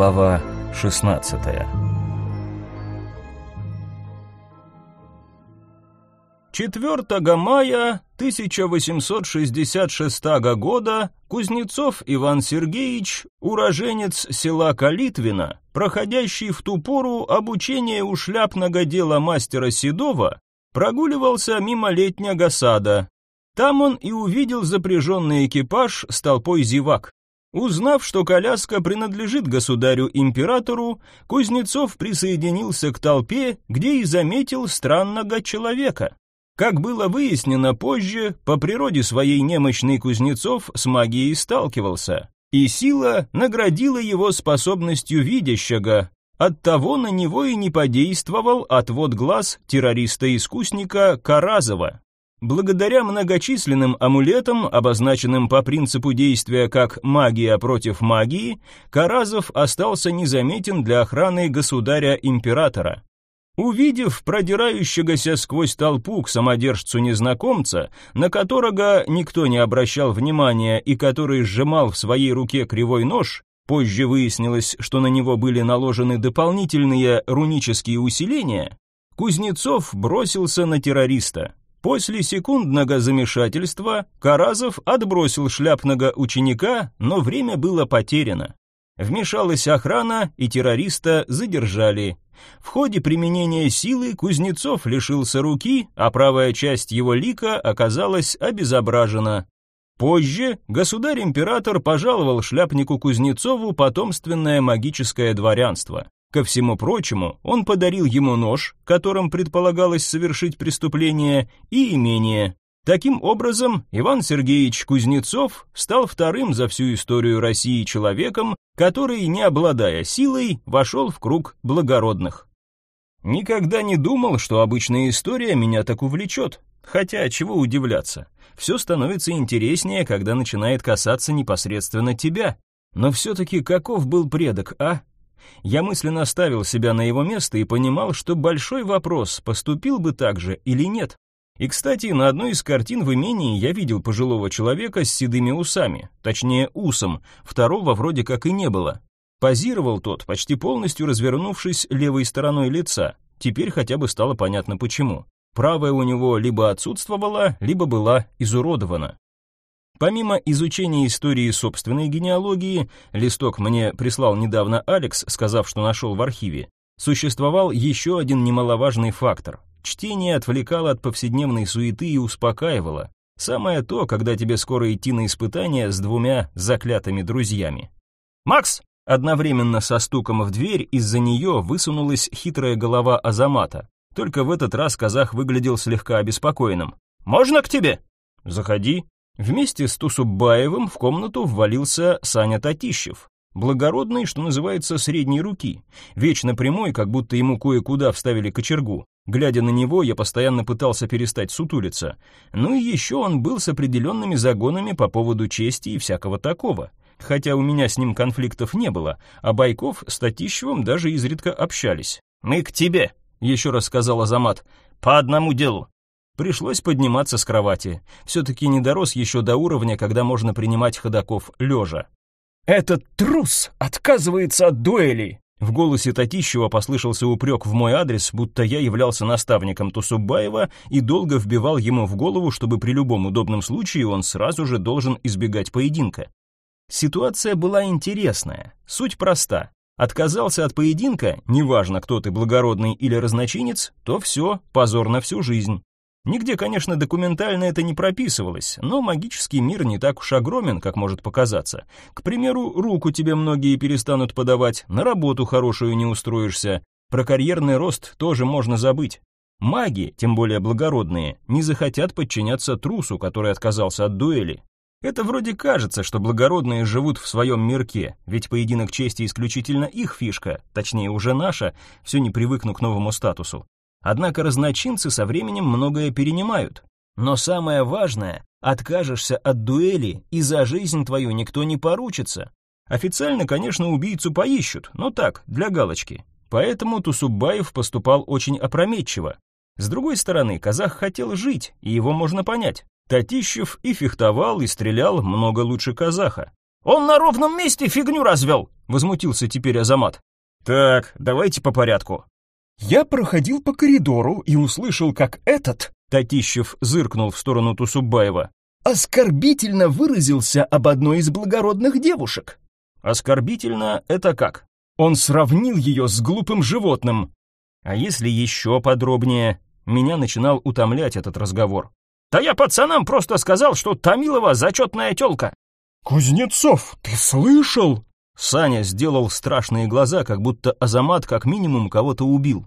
Глава 16 4 мая 1866 года Кузнецов Иван Сергеевич, уроженец села Калитвина, проходящий в ту пору обучение у шляпного дела мастера Седова, прогуливался мимо летнего сада. Там он и увидел запряженный экипаж с толпой зевак. Узнав, что коляска принадлежит государю-императору, Кузнецов присоединился к толпе, где и заметил странного человека. Как было выяснено позже, по природе своей немощный Кузнецов с магией сталкивался, и сила наградила его способностью видящего, оттого на него и не подействовал отвод глаз террориста-искусника Каразова. Благодаря многочисленным амулетам, обозначенным по принципу действия как магия против магии, Каразов остался незаметен для охраны государя-императора. Увидев продирающегося сквозь толпу к самодержцу незнакомца, на которого никто не обращал внимания и который сжимал в своей руке кривой нож, позже выяснилось, что на него были наложены дополнительные рунические усиления, Кузнецов бросился на террориста. После секундного замешательства Каразов отбросил шляпного ученика, но время было потеряно. Вмешалась охрана, и террориста задержали. В ходе применения силы Кузнецов лишился руки, а правая часть его лика оказалась обезображена. Позже государь-император пожаловал шляпнику Кузнецову потомственное магическое дворянство. Ко всему прочему, он подарил ему нож, которым предполагалось совершить преступление, и имение. Таким образом, Иван Сергеевич Кузнецов стал вторым за всю историю России человеком, который, не обладая силой, вошел в круг благородных. Никогда не думал, что обычная история меня так увлечет. Хотя, чего удивляться. Все становится интереснее, когда начинает касаться непосредственно тебя. Но все-таки каков был предок, а? Я мысленно ставил себя на его место и понимал, что большой вопрос, поступил бы так же или нет. И, кстати, на одной из картин в имении я видел пожилого человека с седыми усами, точнее усом, второго вроде как и не было. Позировал тот, почти полностью развернувшись левой стороной лица. Теперь хотя бы стало понятно почему. Правая у него либо отсутствовала, либо была изуродована. Помимо изучения истории собственной генеалогии, листок мне прислал недавно Алекс, сказав, что нашел в архиве, существовал еще один немаловажный фактор. Чтение отвлекало от повседневной суеты и успокаивало. Самое то, когда тебе скоро идти на испытания с двумя заклятыми друзьями. «Макс!» Одновременно со стуком в дверь из-за нее высунулась хитрая голова Азамата. Только в этот раз казах выглядел слегка обеспокоенным. «Можно к тебе?» «Заходи», Вместе с Тусубаевым в комнату ввалился Саня Татищев. Благородный, что называется, средней руки. Вечно прямой, как будто ему кое-куда вставили кочергу. Глядя на него, я постоянно пытался перестать сутулиться. Ну и еще он был с определенными загонами по поводу чести и всякого такого. Хотя у меня с ним конфликтов не было, а Байков с Татищевым даже изредка общались. «Мы к тебе», — еще раз сказал Азамат, — «по одному делу. Пришлось подниматься с кровати. Все-таки не дорос еще до уровня, когда можно принимать ходаков лежа. «Этот трус отказывается от дуэли!» В голосе Татищева послышался упрек в мой адрес, будто я являлся наставником Тусубаева и долго вбивал ему в голову, чтобы при любом удобном случае он сразу же должен избегать поединка. Ситуация была интересная, суть проста. Отказался от поединка, неважно, кто ты, благородный или разночинец, то все, позор на всю жизнь. Нигде, конечно, документально это не прописывалось, но магический мир не так уж огромен, как может показаться. К примеру, руку тебе многие перестанут подавать, на работу хорошую не устроишься. Про карьерный рост тоже можно забыть. Маги, тем более благородные, не захотят подчиняться трусу, который отказался от дуэли. Это вроде кажется, что благородные живут в своем мирке, ведь поединок чести исключительно их фишка, точнее уже наша, все не привыкну к новому статусу. Однако разночинцы со временем многое перенимают. Но самое важное, откажешься от дуэли, и за жизнь твою никто не поручится. Официально, конечно, убийцу поищут, но так, для галочки. Поэтому Тусубаев поступал очень опрометчиво. С другой стороны, казах хотел жить, и его можно понять. Татищев и фехтовал, и стрелял много лучше казаха. «Он на ровном месте фигню развел!» возмутился теперь Азамат. Так, давайте по порядку. Я проходил по коридору и услышал, как этот, Татищев зыркнул в сторону Тусубаева, оскорбительно выразился об одной из благородных девушек. Оскорбительно это как? Он сравнил ее с глупым животным. А если еще подробнее? Меня начинал утомлять этот разговор. Да я пацанам просто сказал, что Томилова зачетная тёлка. Кузнецов, ты слышал? Саня сделал страшные глаза, как будто Азамат как минимум кого-то убил.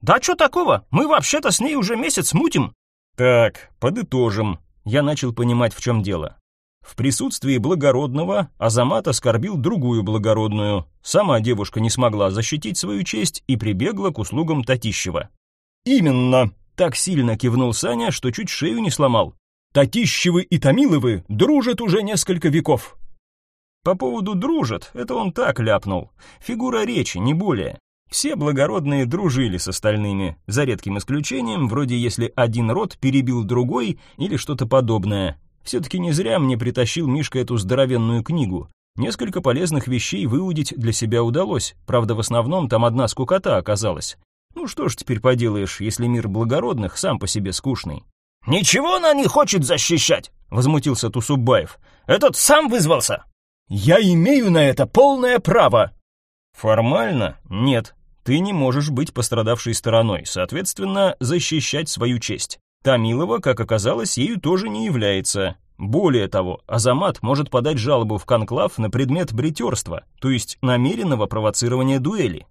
Да что такого? Мы вообще-то с ней уже месяц мутим. Так, подытожим. Я начал понимать, в чем дело. В присутствии благородного Азамат оскорбил другую благородную. Сама девушка не смогла защитить свою честь и прибегла к услугам Татищева. «Именно!» — так сильно кивнул Саня, что чуть шею не сломал. «Татищевы и Томиловы дружат уже несколько веков». По поводу «дружат» — это он так ляпнул. Фигура речи, не более. Все благородные дружили с остальными, за редким исключением, вроде если один род перебил другой или что-то подобное. Все-таки не зря мне притащил Мишка эту здоровенную книгу. Несколько полезных вещей выудить для себя удалось, правда, в основном там одна скукота оказалась. Ну что ж теперь поделаешь, если мир благородных сам по себе скучный. «Ничего она не хочет защищать!» — возмутился Тусубаев. «Этот сам вызвался!» «Я имею на это полное право!» «Формально нет. Ты не можешь быть пострадавшей стороной, соответственно, защищать свою честь. Тамилова, как оказалось, ею тоже не является. Более того, Азамат может подать жалобу в конклав на предмет бритерства, то есть намеренного провоцирования дуэли.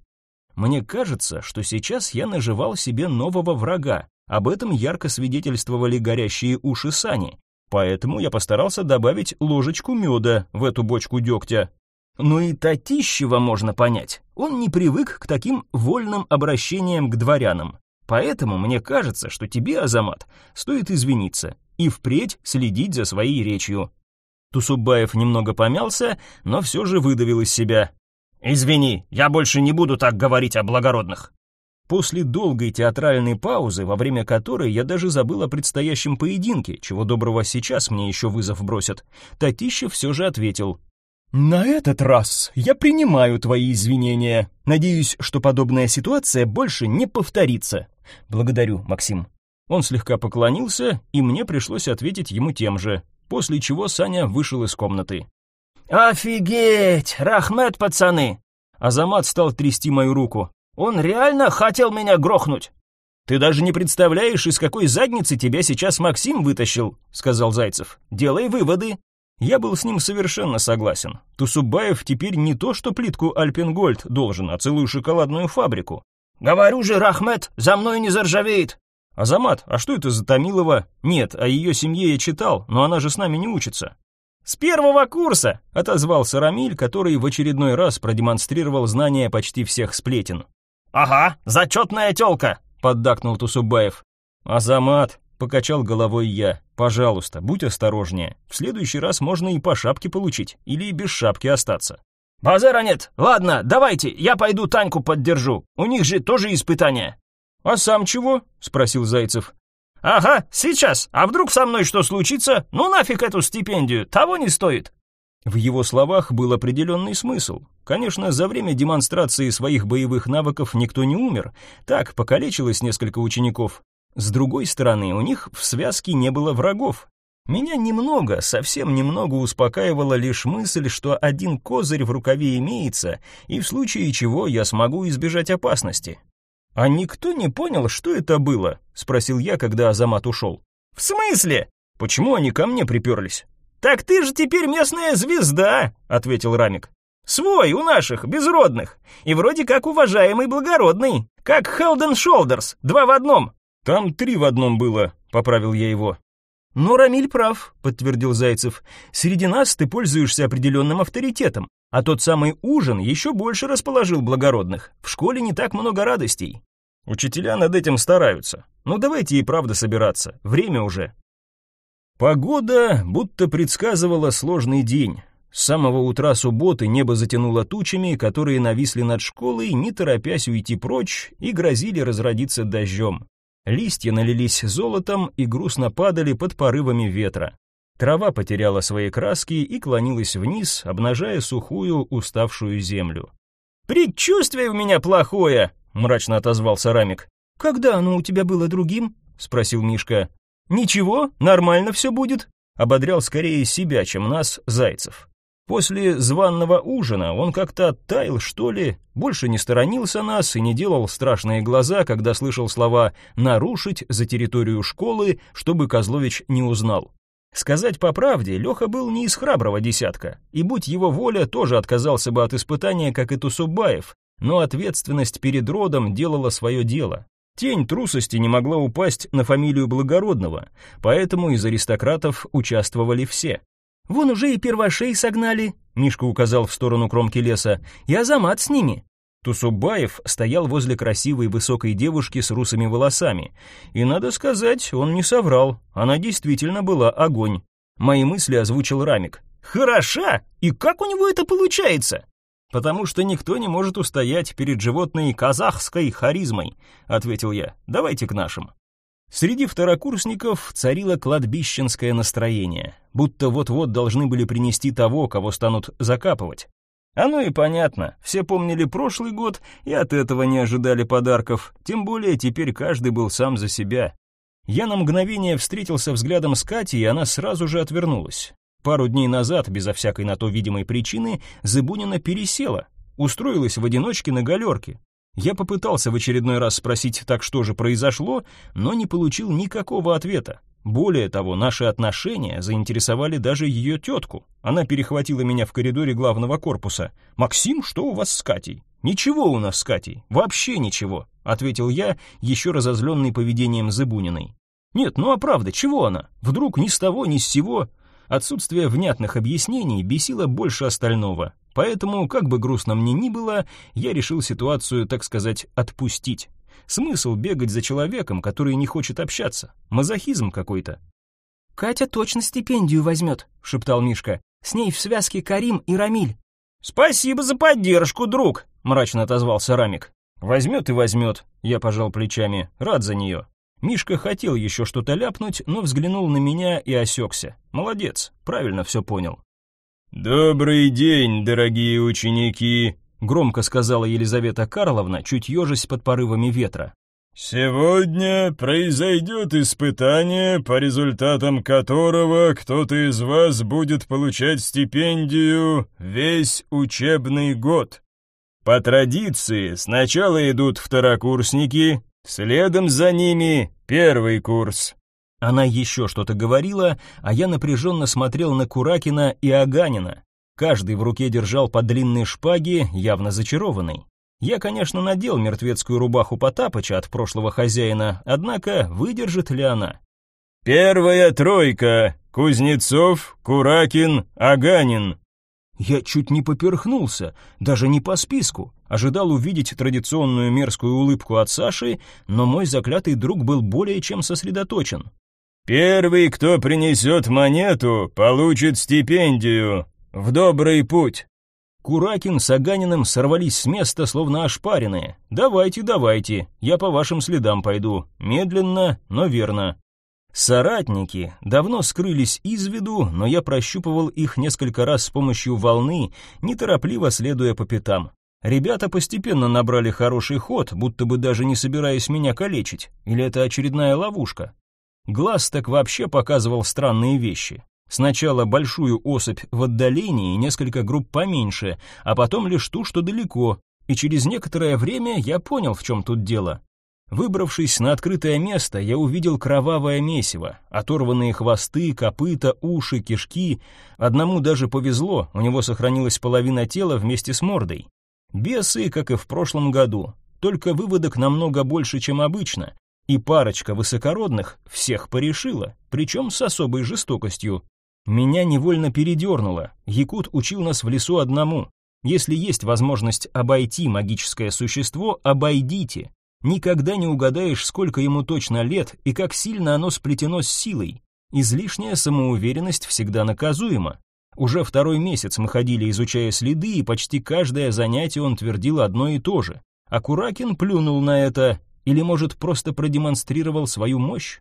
Мне кажется, что сейчас я наживал себе нового врага. Об этом ярко свидетельствовали горящие уши Сани. Поэтому я постарался добавить ложечку меда в эту бочку дегтя. Но и Татищева можно понять. Он не привык к таким вольным обращениям к дворянам. Поэтому мне кажется, что тебе, Азамат, стоит извиниться и впредь следить за своей речью. Тусубаев немного помялся, но все же выдавил из себя. «Извини, я больше не буду так говорить о благородных». После долгой театральной паузы, во время которой я даже забыл о предстоящем поединке, чего доброго сейчас мне еще вызов бросят, Татищев все же ответил. «На этот раз я принимаю твои извинения. Надеюсь, что подобная ситуация больше не повторится. Благодарю, Максим». Он слегка поклонился, и мне пришлось ответить ему тем же, после чего Саня вышел из комнаты. «Офигеть! Рахмет, пацаны!» Азамат стал трясти мою руку. «Он реально хотел меня грохнуть!» «Ты даже не представляешь, из какой задницы тебя сейчас Максим вытащил», — сказал Зайцев. «Делай выводы». Я был с ним совершенно согласен. Тусубаев теперь не то, что плитку Альпенгольд должен, а целую шоколадную фабрику. «Говорю же, Рахмет, за мной не заржавеет!» «Азамат, а что это за Томилова?» «Нет, о ее семье я читал, но она же с нами не учится». «С первого курса!» — отозвался Рамиль, который в очередной раз продемонстрировал знания почти всех сплетен. «Ага, зачетная тёлка!» — поддакнул Тусубаев. «Азамат, Покачал головой я. Пожалуйста, будь осторожнее. В следующий раз можно и по шапке получить, или и без шапки остаться. Базара нет. Ладно, давайте, я пойду Таньку поддержу. У них же тоже испытания. А сам чего? спросил Зайцев. Ага, сейчас. А вдруг со мной что случится? Ну нафиг эту стипендию, того не стоит. В его словах был определенный смысл. Конечно, за время демонстрации своих боевых навыков никто не умер. Так, покалечилось несколько учеников. С другой стороны, у них в связке не было врагов. Меня немного, совсем немного успокаивала лишь мысль, что один козырь в рукаве имеется, и в случае чего я смогу избежать опасности. «А никто не понял, что это было?» — спросил я, когда Азамат ушел. «В смысле? Почему они ко мне приперлись?» «Так ты же теперь местная звезда», — ответил Рамик. «Свой у наших, безродных, и вроде как уважаемый благородный, как Хелден Шолдерс, два в одном. «Там три в одном было», — поправил я его. «Но Рамиль прав», — подтвердил Зайцев. «Среди нас ты пользуешься определенным авторитетом, а тот самый ужин еще больше расположил благородных. В школе не так много радостей». «Учителя над этим стараются. Ну давайте и правда собираться, время уже». Погода будто предсказывала сложный день. С самого утра субботы небо затянуло тучами, которые нависли над школой, не торопясь уйти прочь, и грозили разродиться дождем. Листья налились золотом и грустно падали под порывами ветра. Трава потеряла свои краски и клонилась вниз, обнажая сухую, уставшую землю. «Предчувствие у меня плохое!» — мрачно отозвался Рамик. «Когда оно у тебя было другим?» — спросил Мишка. «Ничего, нормально все будет», — ободрял скорее себя, чем нас, Зайцев. После званного ужина он как-то оттаял, что ли, больше не сторонился нас и не делал страшные глаза, когда слышал слова «нарушить за территорию школы», чтобы Козлович не узнал. Сказать по правде, Леха был не из храброго десятка, и будь его воля, тоже отказался бы от испытания, как и Тусубаев, но ответственность перед родом делала свое дело. Тень трусости не могла упасть на фамилию Благородного, поэтому из аристократов участвовали все. «Вон уже и первошей согнали», — Мишка указал в сторону кромки леса, — «и Азамат с ними». Тусубаев стоял возле красивой высокой девушки с русыми волосами. И, надо сказать, он не соврал. Она действительно была огонь. Мои мысли озвучил Рамик. «Хороша! И как у него это получается?» «Потому что никто не может устоять перед животной казахской харизмой», — ответил я. «Давайте к нашим». Среди второкурсников царило кладбищенское настроение, будто вот-вот должны были принести того, кого станут закапывать. Оно и понятно, все помнили прошлый год и от этого не ожидали подарков, тем более теперь каждый был сам за себя. Я на мгновение встретился взглядом с Катей, и она сразу же отвернулась. Пару дней назад, безо всякой на то видимой причины, Зыбунина пересела, устроилась в одиночке на галерке. Я попытался в очередной раз спросить, так что же произошло, но не получил никакого ответа. Более того, наши отношения заинтересовали даже ее тетку. Она перехватила меня в коридоре главного корпуса. «Максим, что у вас с Катей?» «Ничего у нас с Катей, вообще ничего», — ответил я, еще разозленный поведением Зыбуниной. «Нет, ну а правда, чего она? Вдруг ни с того, ни с сего?» Отсутствие внятных объяснений бесило больше остального, поэтому, как бы грустно мне ни было, я решил ситуацию, так сказать, отпустить. Смысл бегать за человеком, который не хочет общаться? Мазохизм какой-то. «Катя точно стипендию возьмет», — шептал Мишка. «С ней в связке Карим и Рамиль». «Спасибо за поддержку, друг», — мрачно отозвался Рамик. «Возьмет и возьмет», — я пожал плечами, рад за нее. Мишка хотел еще что-то ляпнуть, но взглянул на меня и осекся. Молодец, правильно все понял. «Добрый день, дорогие ученики», громко сказала Елизавета Карловна, чуть ежась под порывами ветра. «Сегодня произойдет испытание, по результатам которого кто-то из вас будет получать стипендию весь учебный год. По традиции сначала идут второкурсники, следом за ними первый курс». Она еще что-то говорила, а я напряженно смотрел на Куракина и Аганина. Каждый в руке держал по длинной шпаге, явно зачарованный. Я, конечно, надел мертвецкую рубаху Потапыча от прошлого хозяина, однако выдержит ли она? «Первая тройка! Кузнецов, Куракин, Аганин!» Я чуть не поперхнулся, даже не по списку. Ожидал увидеть традиционную мерзкую улыбку от Саши, но мой заклятый друг был более чем сосредоточен. «Первый, кто принесет монету, получит стипендию. «В добрый путь!» Куракин с Аганиным сорвались с места, словно ошпаренные. «Давайте, давайте, я по вашим следам пойду. Медленно, но верно». Соратники давно скрылись из виду, но я прощупывал их несколько раз с помощью волны, неторопливо следуя по пятам. Ребята постепенно набрали хороший ход, будто бы даже не собираясь меня калечить. Или это очередная ловушка? Глаз так вообще показывал странные вещи. Сначала большую особь в отдалении, несколько групп поменьше, а потом лишь ту, что далеко, и через некоторое время я понял, в чем тут дело. Выбравшись на открытое место, я увидел кровавое месиво, оторванные хвосты, копыта, уши, кишки. Одному даже повезло, у него сохранилась половина тела вместе с мордой. Бесы, как и в прошлом году, только выводок намного больше, чем обычно, и парочка высокородных всех порешила, причем с особой жестокостью. Меня невольно передернуло. Якут учил нас в лесу одному. Если есть возможность обойти магическое существо, обойдите. Никогда не угадаешь, сколько ему точно лет и как сильно оно сплетено с силой. Излишняя самоуверенность всегда наказуема. Уже второй месяц мы ходили, изучая следы, и почти каждое занятие он твердил одно и то же. А Куракин плюнул на это, или, может, просто продемонстрировал свою мощь?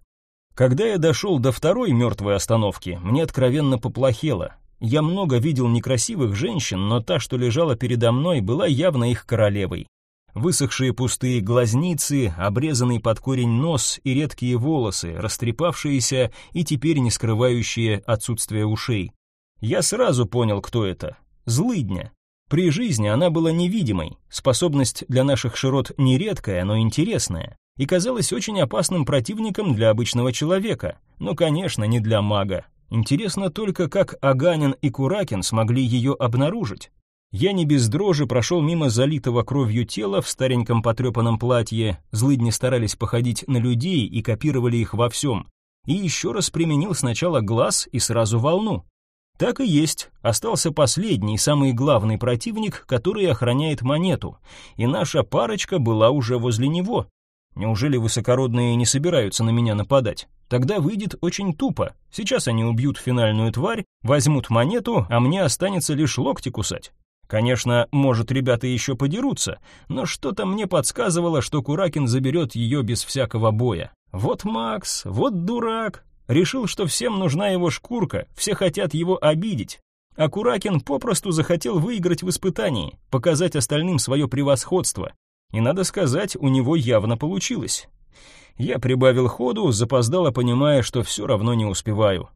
Когда я дошел до второй мертвой остановки, мне откровенно поплохело. Я много видел некрасивых женщин, но та, что лежала передо мной, была явно их королевой. Высохшие пустые глазницы, обрезанный под корень нос и редкие волосы, растрепавшиеся и теперь не скрывающие отсутствие ушей. Я сразу понял, кто это. Злыдня. При жизни она была невидимой, способность для наших широт нередкая, но интересная, и казалась очень опасным противником для обычного человека, но, конечно, не для мага. Интересно только, как Аганин и Куракин смогли ее обнаружить. Я не без дрожи прошел мимо залитого кровью тела в стареньком потрепанном платье, злыдни старались походить на людей и копировали их во всем, и еще раз применил сначала глаз и сразу волну. Так и есть, остался последний, самый главный противник, который охраняет монету, и наша парочка была уже возле него. Неужели высокородные не собираются на меня нападать? Тогда выйдет очень тупо. Сейчас они убьют финальную тварь, возьмут монету, а мне останется лишь локти кусать. Конечно, может, ребята еще подерутся, но что-то мне подсказывало, что Куракин заберет ее без всякого боя. Вот Макс, вот дурак. Решил, что всем нужна его шкурка, все хотят его обидеть. А Куракин попросту захотел выиграть в испытании, показать остальным свое превосходство. И надо сказать, у него явно получилось. Я прибавил ходу, запоздало понимая, что все равно не успеваю.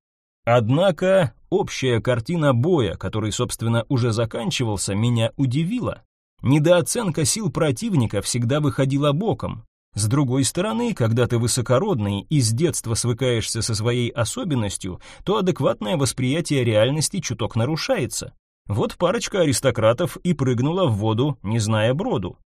Однако общая картина боя, который, собственно, уже заканчивался, меня удивила. Недооценка сил противника всегда выходила боком. С другой стороны, когда ты высокородный и с детства свыкаешься со своей особенностью, то адекватное восприятие реальности чуток нарушается. Вот парочка аристократов и прыгнула в воду, не зная броду.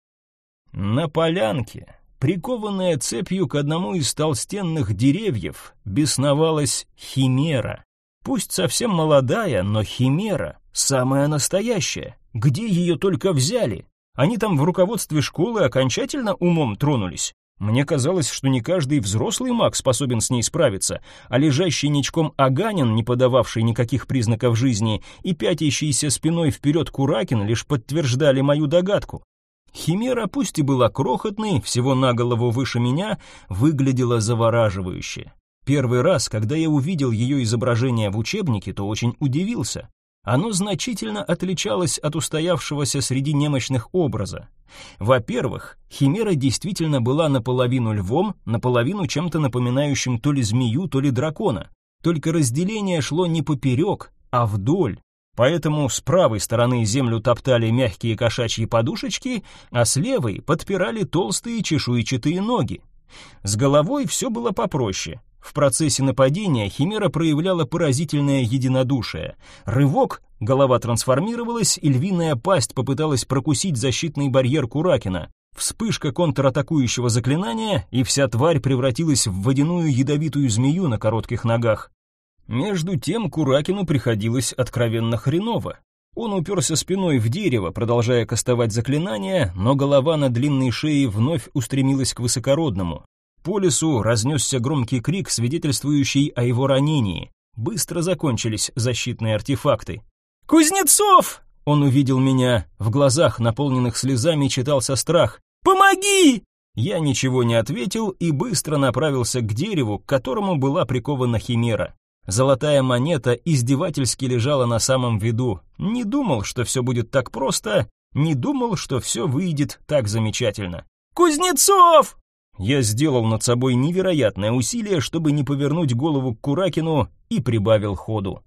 На полянке, прикованная цепью к одному из толстенных деревьев, бесновалась химера. Пусть совсем молодая, но химера, самая настоящая. Где ее только взяли? Они там в руководстве школы окончательно умом тронулись. Мне казалось, что не каждый взрослый маг способен с ней справиться, а лежащий ничком Аганин, не подававший никаких признаков жизни, и пятящийся спиной вперед Куракин лишь подтверждали мою догадку. Химера, пусть и была крохотной, всего на голову выше меня, выглядела завораживающе. Первый раз, когда я увидел ее изображение в учебнике, то очень удивился. Оно значительно отличалось от устоявшегося среди немощных образа. Во-первых, Химера действительно была наполовину львом, наполовину чем-то напоминающим то ли змею, то ли дракона. Только разделение шло не поперек, а вдоль. Поэтому с правой стороны землю топтали мягкие кошачьи подушечки, а с левой подпирали толстые чешуйчатые ноги. С головой все было попроще. В процессе нападения Химера проявляла поразительное единодушие. Рывок, голова трансформировалась, и львиная пасть попыталась прокусить защитный барьер Куракина. Вспышка контратакующего заклинания, и вся тварь превратилась в водяную ядовитую змею на коротких ногах. Между тем Куракину приходилось откровенно хреново. Он уперся спиной в дерево, продолжая кастовать заклинания, но голова на длинной шее вновь устремилась к высокородному. По лесу разнесся громкий крик, свидетельствующий о его ранении. Быстро закончились защитные артефакты. «Кузнецов!» Он увидел меня. В глазах, наполненных слезами, читался страх. «Помоги!» Я ничего не ответил и быстро направился к дереву, к которому была прикована химера. Золотая монета издевательски лежала на самом виду. Не думал, что все будет так просто, не думал, что все выйдет так замечательно. «Кузнецов!» Я сделал над собой невероятное усилие, чтобы не повернуть голову к Куракину и прибавил ходу.